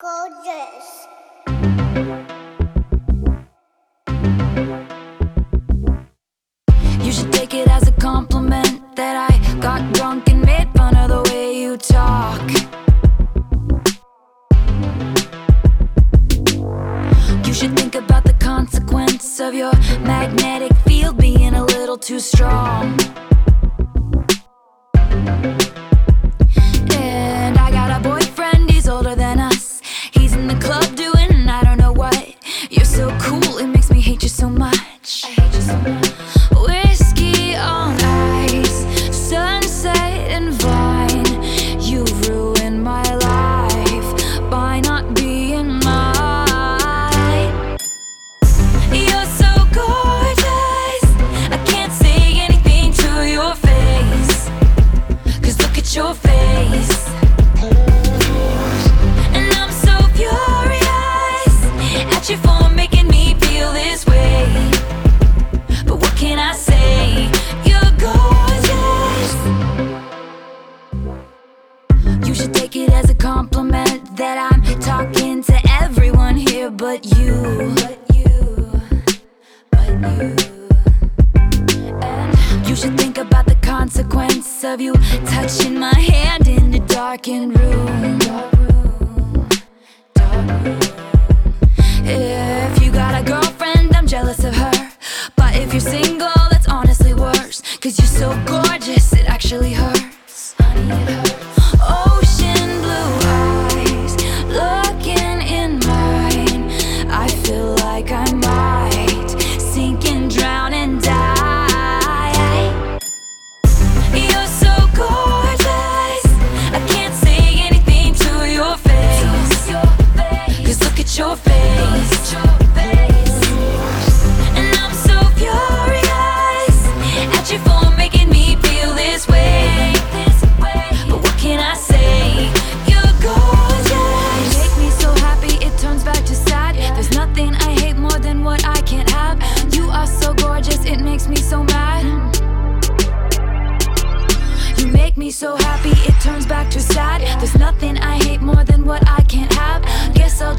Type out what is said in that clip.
Gorgeous. You should take it as a compliment that I got drunk and made fun of the way you talk. You should think about the consequence of your magnetic field being a little too strong. should take it as a compliment that I'm talking to everyone here but you. But you. But you. And you should think about the consequence of you touching my hand in the darkened room. If you got a girlfriend, I'm jealous of her. But if you're single, that's honestly worse. Cause you're so gorgeous, it actually hurts. Honey, so happy it turns back to sad. There's nothing I hate more than what I can't have. Guess I'll